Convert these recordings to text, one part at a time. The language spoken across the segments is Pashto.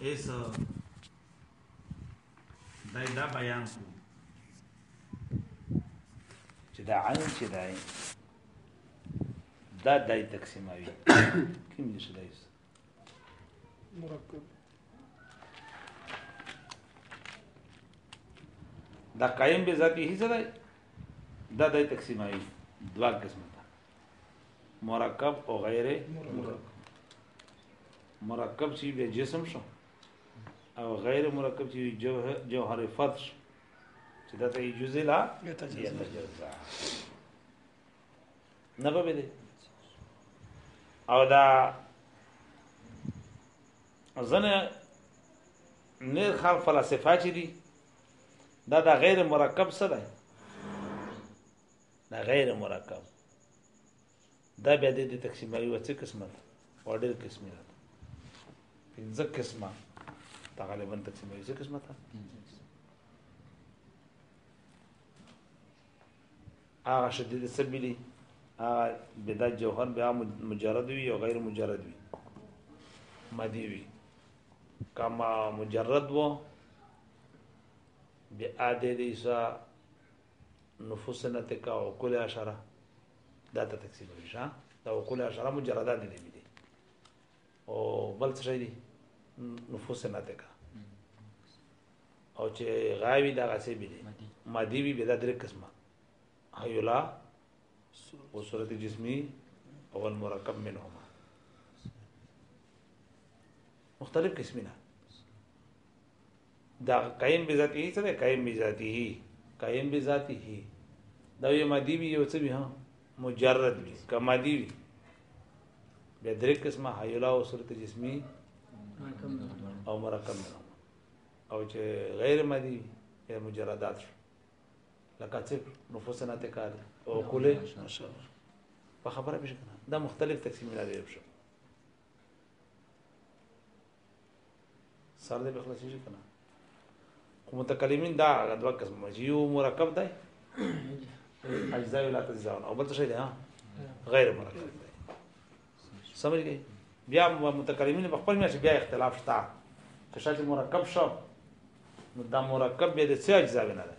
ایس دای دا بیان کو چې دا عین چې دای دا دای تقسیموي کوم دې شدای مرکب دا قائم به ذاتی هیڅ دی دا د تقسیمای دوا قسمه مرکب او غیر مرکب چې به جسم شو او غیر مرکب چې جوهر جوهر فتح شو چې دا ته جزء لا يتجزا نه به دي او دا ځنه نیر خال فلسفه چې دي دا دا غیر مرکب څه ده دا غیر مرکب دا بیا د تقسیموي و څه قسمه ده او ډېر قسمه ده پنځه قسمه دا غالبا تقسیموي څه قسمه ده هغه شدید سبیلی هغه بدا جوهر بیا مجرد وي او غیر مجرد وي مادي وي کما مجرد وو بیا د دې نفوس نه تکا او کل عشره دا ته تقسیم شي دا او کل عشره مجرده دي دي او بل څه دي نفوس نه تکا او چې غاوی دا غسه بي دي مادي بي بدا درې قسمه هيولا او صورت جسمي او المرکب منهما مختلف قسمونه دا قائم بذاته څه دی قائم بذاته قائم بذاته دا یو مادي وي یو څه وي ها مجرد وي کما دی وي بیا درې قسمه حیلا او صورت جسمی او مرکب او چې غیر مادي یا مجردات شو لکه چې نفوسنا تکار او کوله په خبره بشه دا مختلف تقسیم لري بشه سر دې بخلاصي شي کنه خو متکلمین دا دوه قسم یو مرکب دی اجزاء لا تجزاء او بل څه دی ها غیر مرکب دی سمجھ گئی بیا متکلمین په خپل میاش بیا اختلاف شته چې شاته مرکب شو نو دا مرکب به د څه اجزاء نه دی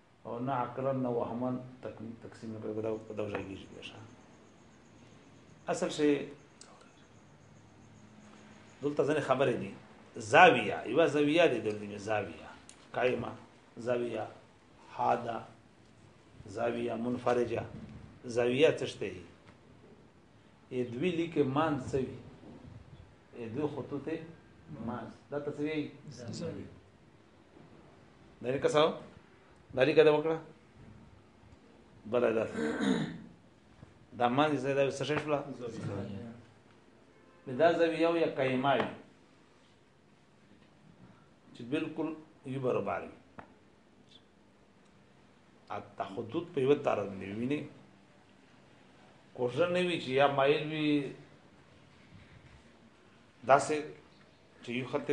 او نه عقلا نه وهما تقسیم نه کړی دا په دغه ځای کې بیا شه اصل شي دلته ځنې خبرې دي زاویه یو زاویه دي دلته زاویه قائمه زاویه حاده زاویه منفرجه زاویه تشته هي ای دوی لیکه مان سوي ای دوی خطوطه مان دا تسوی زاویه داری کا ساو داری کا دا وکړه بل دا دا مان دې زړه دا سشش بلا دا زویه او یا قیمه چې بالکل یو برابر اته حدود په یو تار نه ویني کوشش نه وی چې یا مایل وی داسې چې یو خط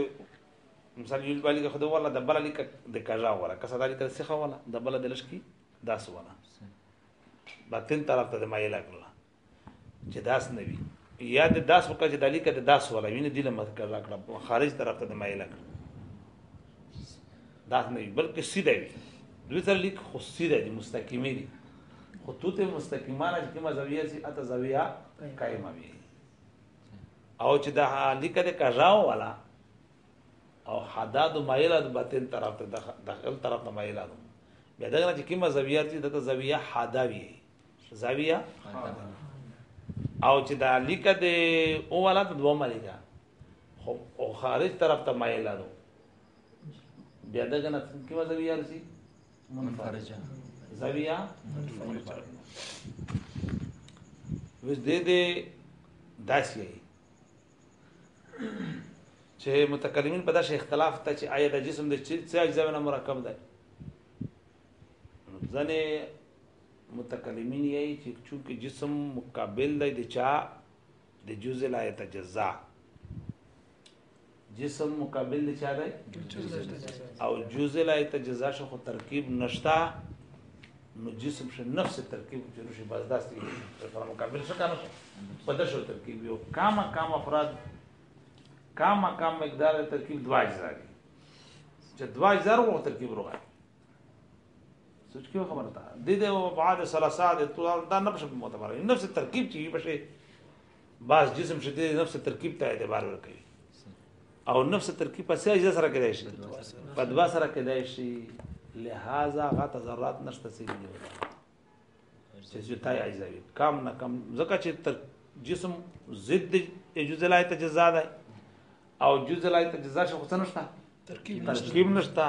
مثال یو بالی خو د ولا د بل لیک د کجا ولا کسه دالی تر سخه ولا د بل د لشکی داس ولا باطن طرف ته د مایل کړل چې داس نه وي یا د داس وکړه چې دالی کده داس ولا ویني دله مت کړل کړه خارج طرف ته د مایل کړل داس نه بلکې سیده وي دوی تر لیک خو سیده دي مستقیمه دي خطوط مستقیمانه چې کومه زاویه سي اته زاویه قائمه وي او چې د لیکه د کژاو والا او حداد مایله د باطن طرف ته داخل طرف ته مایله ده بیا دغه چې کومه زاویه چې دغه زاویه حداوی زاویه او چې د لیکه د او والا د دوه ملیکه خو او خارج طرف ته مایله ده بیا دغه نه کومه زاویه رسی منفرجه زاویه منفرجه وز دې دې داسې چې متکلمین په داسې اختلاف ته چې آیا د جسم د څه اجزا نه مرکب ده ځنې متکلمین یې چې چونکه جسم مقابل دی د چا د جزء لا یتجزا جسم مقابل د چا دی او جزء لا تجزا شو خو ترکیب نشتا نو جسم شه نفس ترکیب جوړ شي بس داسې سره مقابل څه کنه شو په دشو ترکیب یو کاما کام افراد کاما کام مقدار ترکیب دوا اجزا دي چې دوا اجزا ورو ترکیب روغه سوچ کې خبره ده د دې بعد ثلاثه د تو دا نفس په معتبر نفس ترکیب چې بشه بعض جسم چې د نفس ترکیب ته اعتبار ورکوي او نفس ترکیب په سیاج سره کېدای شي په دوا سره کېدای شي لہذا غا تذرات نشته سي دي چې چې تای عجزوي کم نه کم ځکه چې تر جسم ضد جزء لا تجزا ده او جزء لا تجزا شو خو نشته ترکیب نشته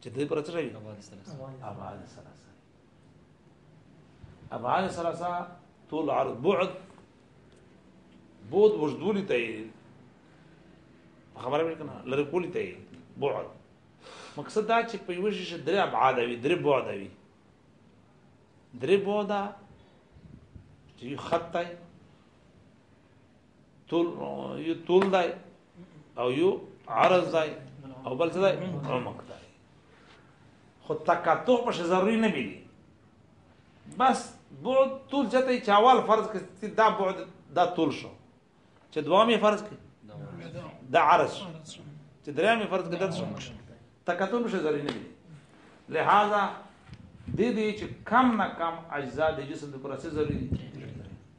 چې دې پر څه شي ابعاد ثلاثه ابعاد ثلاثه طول عرض بعد بود وجدولي ته خبره مې کنه لری کولی ته بعد مقصد دا چې په یوه شي درې ابعاد وي درې بعد وي درې بعد چې خط ته طول یو طول دی او یو عرض دی او بل څه دی عمق دی خو تقاطع په ضروري نه بلی بس بعد طول چته چې اول فرض کې دا بعد دا طول شو چې دوامي فرض کې دا عرض شو چې درېمي فرض کې دا شو تقاطع په ضروري نه بلی لہذا د دې چې کم نه کم اجزا د جسم د پروسې ضروري دي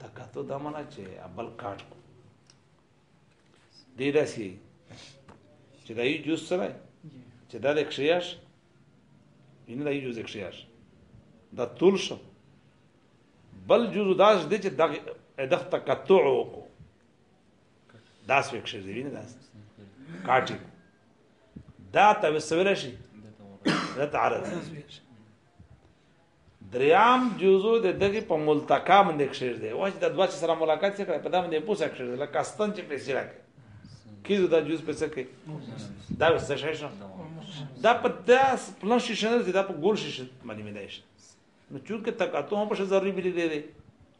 دا کتو دا منا چې ابل کاټ کو دی داسي چې دا یو جوز سره چې دا د کښیاش ویني دا یو جوز کښیاش دا طول شو بل جوز داس دي چې دغه دغه تقطع وکړو داس وکښې دی ویني داس کاټي دا ته وسول شي دا تعرض دريام جزو د دغه په ملتقا باندې کښیر دی واش د دوه سره ملاقات سره په دامن دی پوسه کښیر لکه استن چې پیسې راکې کیزو دا جز پیسې کې دا څه شي شو دا په داس پلان شي شنه دا په ګول شي باندې مې دی نو چونکه تکاتو هم په ضروري بلی دی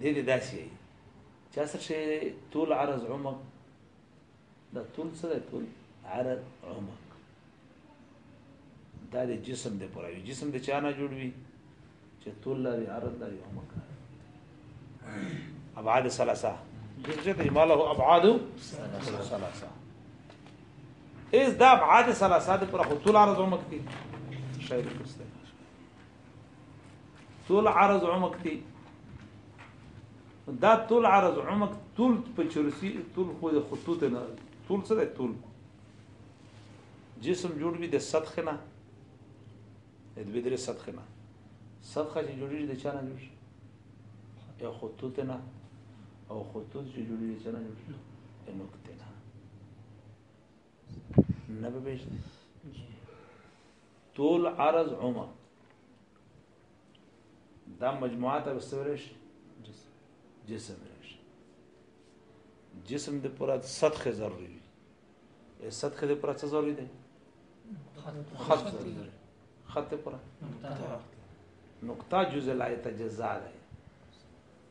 دې دې داسې وي چې اصل شي طول عرض عمق دا طول څه دی طول عرض عمق دا د جسم د پوره وي جسم د چا نه جوړ وي چې طول لري عرض لري عمق لري ابعاد ثلاثه جزء ما له ابعاد ثلاثه اس دا ابعاد ثلاثه د پر خطول عرض عمق دي شاید کوسته طول عرض عمق دی دا طول عرض عمق طول په چرسی طول خو د خطوط نه طول څه دی طول جسم جوړ وي د سطح نه د دوی درې سطح نه سطح چې جوړیږي د چا نه جوړ شي یا خطوط نه او خطوط چې جوړیږي د چا نه جوړ شي د نقطه نه به بشته طول عرض عمر دا مجموعات به سورش جسم رش جسم د پورا سطح ضروری دی ای سطح د پورا څه ضروری دی خط ضروری خط پورا نقطه جزء لا يتجزا ده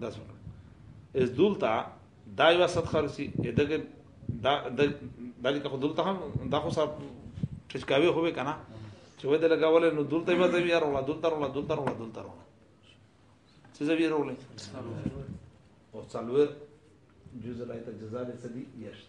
دا څنګه از دلته دا یو صد خرسي دغه دا دغه خو دلته هم دا خو صاحب ټچکاوي خو به کنه چې وې د لګاول نو دلته به زوی یار ولا دلته ولا دلته ولا دلته ولا څه زوی یار ولا او څلور جزء لایته جزاله سدي یشت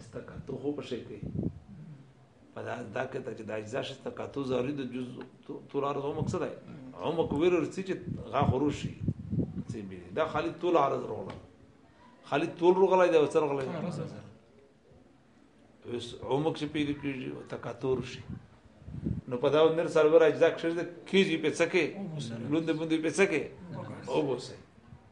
استقاتو خو په شکل په دا دا کې چې د اجزا شته کاتو زاري د جز طول عرض هم مقصد دی هم کویر ورسي چې غا خروج شي چې به دا خالي طول عرض روغله خالي طول روغله دا وسر روغله اوس عمق چې پیدا کیږي او تکاتور شي نو په دا ونر سرور اجزا کښې کیږي په څکه لوند بوندې په څکه او بوسه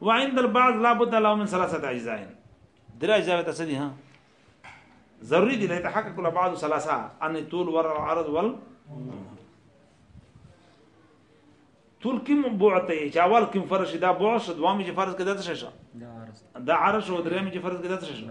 وعند البعض لابد له من ثلاثه اجزاء درې اجزاء ته څه دي ها ضروري دي ليتحقق البعض ثلاثه ان طول والعرض وال طول کوم بعد ته چې اول کوم فرض شي دا بعد شو دوام چې فرض کده څه شي دا عرض او دریم چې فرض کده څه شي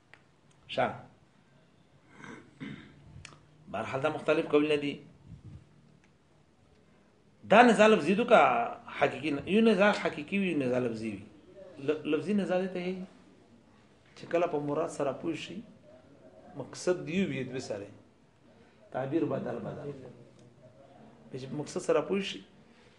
شه برحال دا مختلف قولونه دي دا نزاع لفظي دو کا حقيقي یو نزاع حقيقي وي نزاع لفظي وي لفظي نزاع ته چې کله په مراد سره پوه شي مقصد دی وي د سره تعبیر بدل بدل چې مقصد سره پوه شي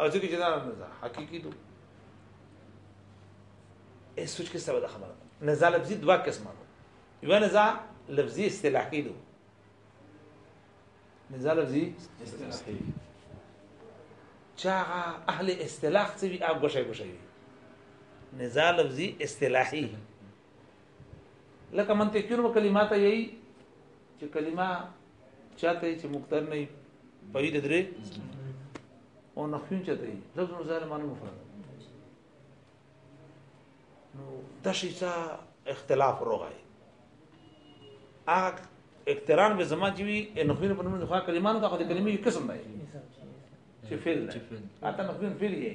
او ځکه چې دا نه حقيقي دو اے سوچ کې سبا خبره نزا لفظي دوا قسمه دو یو نزا لفظي اصطلاحي دو نزا لفظي اصطلاحي چا اهل اصطلاح څه وی هغه غوښه غوښه وی نزا لفظي اصطلاحي لکه منطقي کلمات یې چې کلمه چاته چې مختار نه پوی د درې او نخیون چاته لفظ نو ظالم معنی مفرد نو د شي څه اختلاف روغای اګ اقتران به زما چې وی نخیون په نوم د خا کلمانو ته د کلمې قسم دی چې فعل دی اته نخیون فعل یې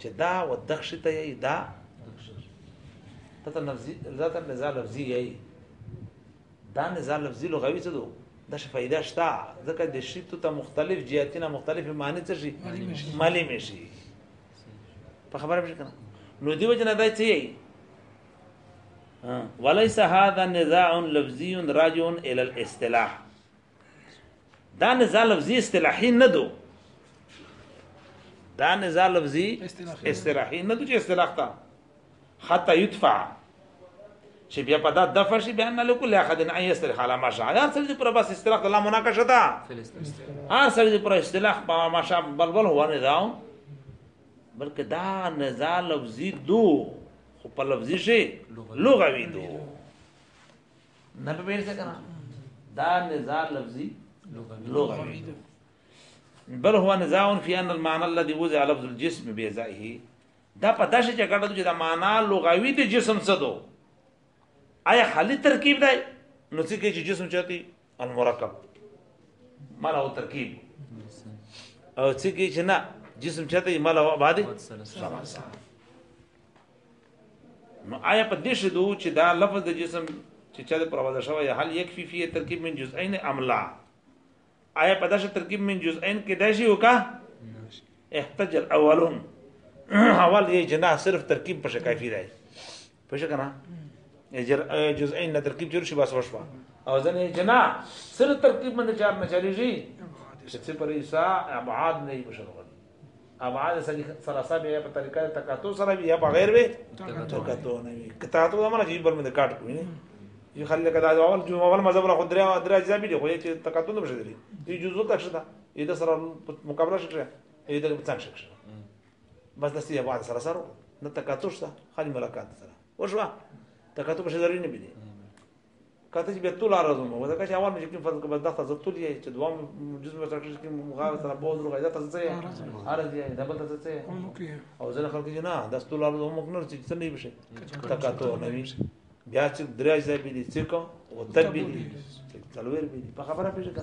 چې دا و دخشي ته یې دا ته لفظي ذات نزاع لفظي یې دا نزاع لفظي لغوي څه دو د شي فائدہ شته ځکه د شي ته مختلف جهاتونه مختلف معنی څه شي مالي مشي په خبره به کنه نو دی وجنه دا څه یې وليس هذا نزاع لفظي راجع الى الاصطلاح دا نزاع لفظي اصطلاحي نه دو دا نزاع لفظي اصطلاحي نه دو چې اصطلاح تا حتی يدفع چې بیا په دا دفع شي بیا نه لکو لا خدن اي استرخ على ما شاء هر سړي پر بس استراح الله مناقشه ده هر سړي پر استلاح په ما شاء بلبل هو نه داو بلکې دا نزاع لفظي دو خو په لفظي شي لغوي دو نه په بیل څه کنه دا نزاع لفظي لغوي بل هو نزاع فی ان المعنى الذي وضع لفظ الجسم بيزائه دا په داسې جګړه ده چې دا معنا لغوي د جسم څه دو آیا خالی ترکیب دی نو څه کې چې جسم چاته المرکب مالا او ترکیب او څه کې چې نه جسم چاته مالا او بعد سلام نو آیا په دې شدو چې دا لفظ د جسم چې چا د پروازه شوی حل یکفی فی ترکیب من جزئین املا آیا په داسې ترکیب من جزئین کې دا شی وکا احتج الاولون اول یې جنا صرف ترکیب په شکایفی دی په شکه نه جزئین نه ترکیب جوړ شي بس وشو او ځنې جنا صرف ترکیب من چار نه چلیږي چې پر ایسا ابعاد نه یې مشغول ابعاد ثلاثه به په طریقه تکاتو سره وي یا په غیر وي تکاتو نه وي تکاتو دا معنی چې بل مې کاټ کوي نه یو خلک دا اول جو اول مذهب را خدریا درا اجزا به دي خو چې تکاتو نه بشي دي یو جزو تک شته یو د سره مقابله شکړه یو د څنګه شکړه بس د سی ابعاد سره سره نه تکاتو شته خالي ملاقات سره وشو تکاتو بشي ضروري نه بي کته چې به ټول راځم ودا که چې اول مې کوم فرض کبه دغه ځتول یې چې دوام جز مې ترکش کې مغاوه سره بوز روغه دا څه څه ارز یې دا بل څه څه او ځنه خلک چې نه د ټول راځم موږ نه چې څه نه بشي تکاتو نه وي بیا چې درې ځای به دي څه کو او تبي دي څلور به دي په خبره پېژنه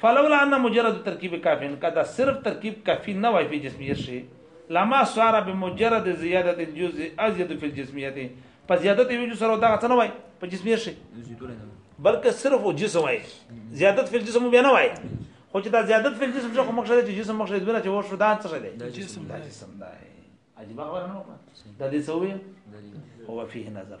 فلولا ان مجرد ترکیب کافین که دا صرف ترکیب کافی نه وای فی جسمیت شي لما سوارا بمجرد زیادت الجزء ازید فی الجسمیت په زیادت یو جز سره دا څه نه وای په جسمیت شي بلکې صرف او جسم وای زیادت فی الجسم بیا نه وای خو چې دا زیادت فی الجسم شو مقصد چې جسم مقصد دونه چې ورشو دا څه شي دا جسم دا جسم دا عجیب خبره نه وکړه دا دې څه وي هو فيه نظر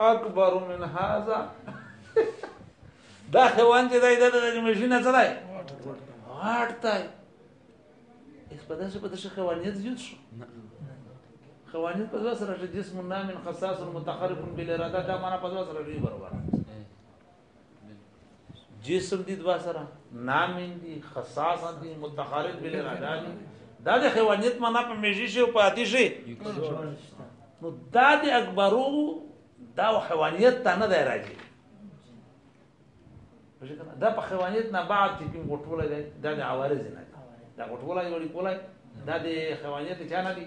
اکبر من هذا دا حیوان چې دای دغه د ماشین نه ځلای واټ تای اس په داسې په داسې حیوانیت جوړ شو خوانین په ځوسره چې جسم نامن خصاص متخرف بالاراده دا معنا په ځوسره دی برابر جسم دي دوا سره نامین دي خصاص دي متخارج بل راجا دي دا د حیوانیت معنا په میږي شي او په عادي شي نو دا د اکبرو دا حیوانیت ته نه دی راځي دا په حیوانیت نه بعد چې کوم غټول دی دا د عوارض نه دی دا غټول دی وړي کولای دا د حیوانیت چا نه دی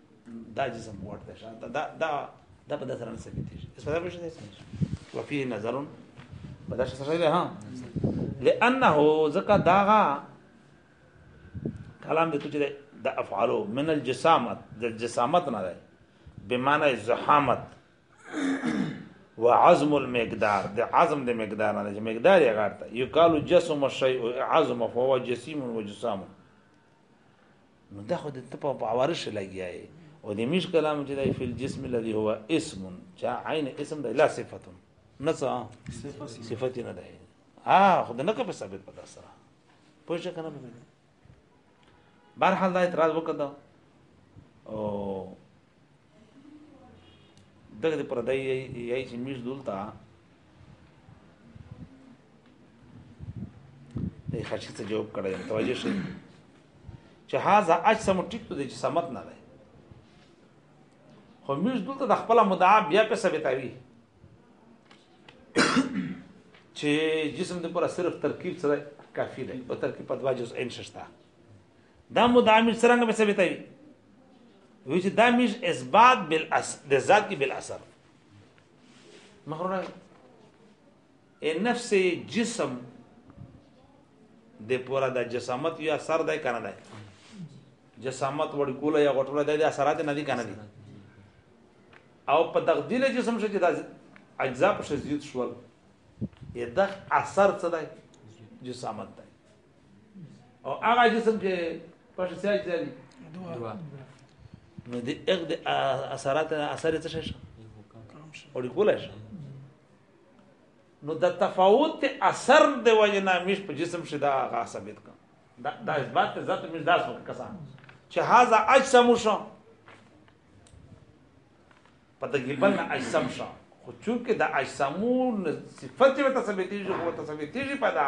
دا جسم وړ ده شاته دا دا دا په داسره نه ثابتېږي اس په داسره شته وفيه نظر په داسره سره ده ها لانه زکه داغه کلام د توجه د افعالو من الجسامت د جسامت نه ده بمعنى زحامت وعزم المقدار د عزم د مقدار نه چې مقدار یې غارته یقال جسم الشيء عزم فهو جسيم وجسام نو دا خو د ته په عوارض لګیا یې او د میش کلام چې دی فی الجسم الذي هو اسم چا عین اسم دی لا صفت نه څه صفت نه دی ها خو د نکه په ثابت پتا سره پوه شو کنه به بهر حال دا اعتراض وکړه او دغه دې پردی یی چې میش دلته د خشی څه جواب کړی متوجه شئ چې هاذا اجسم ټیک ته چې سمت نه ده خو میش دلته د خپل مدعا بیا په ثابتوي چې جسم د پر صرف ترکیب سره کافی دی او ترکیب په دوا جز ان ششتا دا مدامج څنګه به ثابتوي وی چې دا مش اثبات بل اس د ذات کې بل اثر مخرونه اے نفس جسم د پورا د جسامت یا اثر دی کنه دی جسامت وړ کوله یا غټوله دی د اثرات نه دی کنه دی او په تقدیر جسم شته د اجزا په شزید شول یې د اثر څه دی جسامت دی او هغه جسم چې په شسیا کې ځي دوا نو د اغ د اثرات اثر څه شي او د کولای شي نو د تفاوت اثر د وجنا مش په جسم شدا غا ثابت کا دا د اثبات ذات مش داس وک کسان چې هاذا اجسم شو پته کې بل اجسم شو خو چونکه د اجسمون صفت ته ثابتېږي خو ته ثابتېږي په دا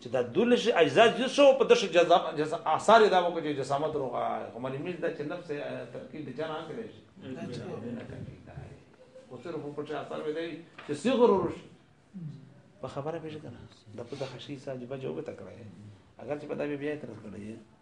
چې دا دولش اجزا جز شو په دشه جزا جزا آثار دا وکړي چې جسامت روغه خو مې مل دا چې نفس ترکیب د جنا کړی شي او سره په پټه آثار وې دی چې صغر ورش په خبره به ځکنه د په دغه شي ساج بجو به تکړه اگر چې پتا به بیا تر کړی